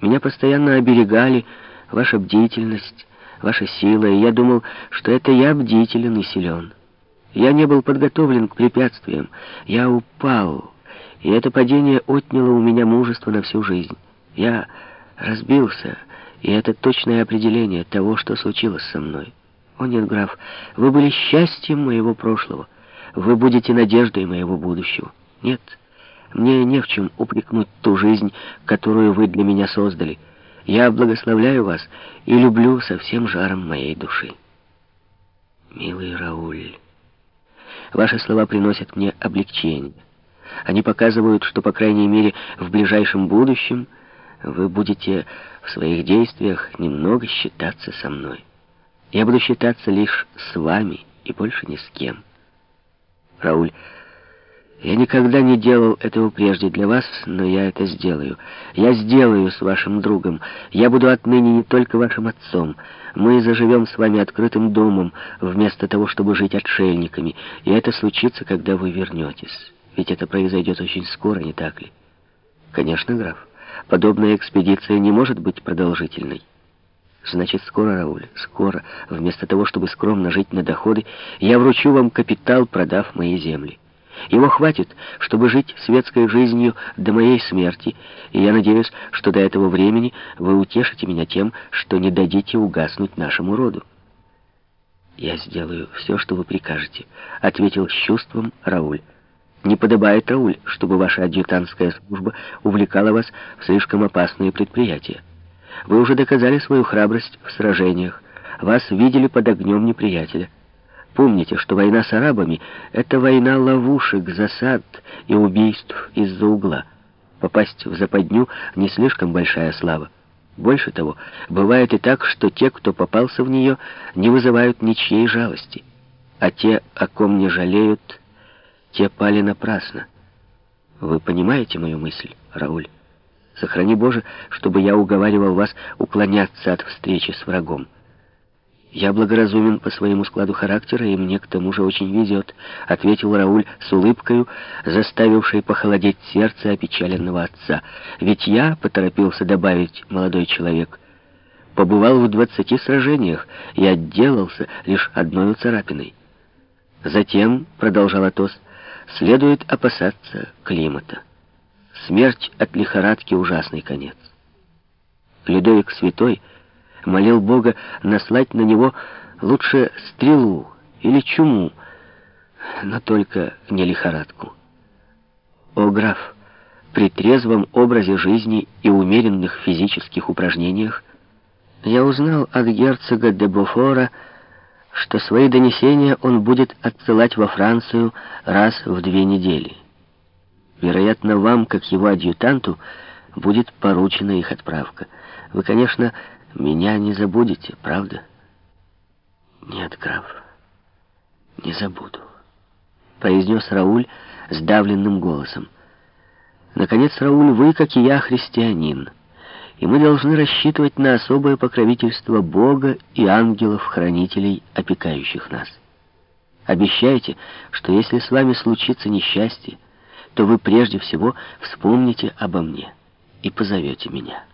Меня постоянно оберегали ваша бдительность, ваша сила, и я думал, что это я бдителен и силен. Я не был подготовлен к препятствиям. Я упал, и это падение отняло у меня мужество на всю жизнь. Я разбился, и это точное определение того, что случилось со мной. О нет, граф, вы были счастьем моего прошлого. Вы будете надеждой моего будущего. Нет, мне не в чем упрекнуть ту жизнь, которую вы для меня создали. Я благословляю вас и люблю со всем жаром моей души. Милый Рауль, ваши слова приносят мне облегчение. Они показывают, что, по крайней мере, в ближайшем будущем вы будете в своих действиях немного считаться со мной. Я буду считаться лишь с вами и больше ни с кем. Рауль, я никогда не делал этого прежде для вас, но я это сделаю. Я сделаю с вашим другом. Я буду отныне не только вашим отцом. Мы заживем с вами открытым домом, вместо того, чтобы жить отшельниками. И это случится, когда вы вернетесь. Ведь это произойдет очень скоро, не так ли? Конечно, граф. Подобная экспедиция не может быть продолжительной. Значит, скоро, Рауль, скоро, вместо того, чтобы скромно жить на доходы, я вручу вам капитал, продав мои земли. Его хватит, чтобы жить светской жизнью до моей смерти, и я надеюсь, что до этого времени вы утешите меня тем, что не дадите угаснуть нашему роду. «Я сделаю все, что вы прикажете», — ответил с чувством Рауль. «Не подобает, Рауль, чтобы ваша адъютантская служба увлекала вас в слишком опасные предприятия». Вы уже доказали свою храбрость в сражениях. Вас видели под огнем неприятеля. Помните, что война с арабами — это война ловушек, засад и убийств из-за угла. Попасть в западню — не слишком большая слава. Больше того, бывает и так, что те, кто попался в нее, не вызывают ничьей жалости. А те, о ком не жалеют, те пали напрасно. Вы понимаете мою мысль, Рауль? Сохрани, Боже, чтобы я уговаривал вас уклоняться от встречи с врагом. Я благоразумен по своему складу характера, и мне к тому же очень везет, — ответил Рауль с улыбкою, заставившей похолодеть сердце опечаленного отца. Ведь я, — поторопился добавить молодой человек, — побывал в двадцати сражениях и отделался лишь одной царапиной. Затем, — продолжал Атос, — следует опасаться климата. Смерть от лихорадки — ужасный конец. Людовик Святой молил Бога наслать на него лучше стрелу или чуму, но только не лихорадку. О, граф, при трезвом образе жизни и умеренных физических упражнениях я узнал от герцога де Бофора, что свои донесения он будет отсылать во Францию раз в две недели. Вероятно, вам, как его адъютанту, будет поручена их отправка. Вы, конечно, меня не забудете, правда? Нет, граф, не забуду, произнес Рауль сдавленным голосом. Наконец, Рауль, вы, как и я, христианин, и мы должны рассчитывать на особое покровительство Бога и ангелов-хранителей, опекающих нас. Обещайте, что если с вами случится несчастье, то вы прежде всего вспомните обо мне и позовете меня.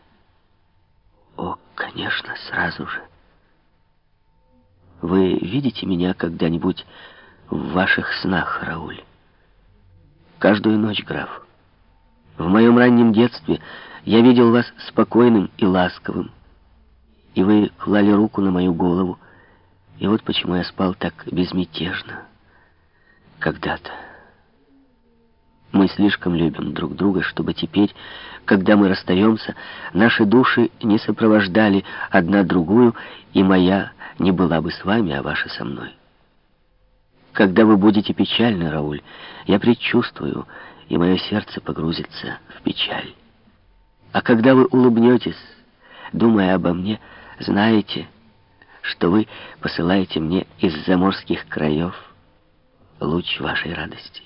О, конечно, сразу же. Вы видите меня когда-нибудь в ваших снах, Рауль? Каждую ночь, граф. В моем раннем детстве я видел вас спокойным и ласковым, и вы клали руку на мою голову, и вот почему я спал так безмятежно когда-то. Мы слишком любим друг друга, чтобы теперь, когда мы расстаемся, наши души не сопровождали одна другую, и моя не была бы с вами, а ваша со мной. Когда вы будете печальны, Рауль, я предчувствую, и мое сердце погрузится в печаль. А когда вы улыбнетесь, думая обо мне, знаете, что вы посылаете мне из заморских краев луч вашей радости.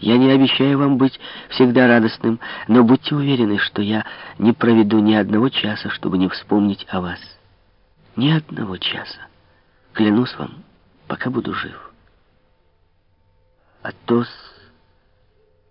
Я не обещаю вам быть всегда радостным, но будьте уверены, что я не проведу ни одного часа, чтобы не вспомнить о вас. Ни одного часа. Клянусь вам, пока буду жив. Атос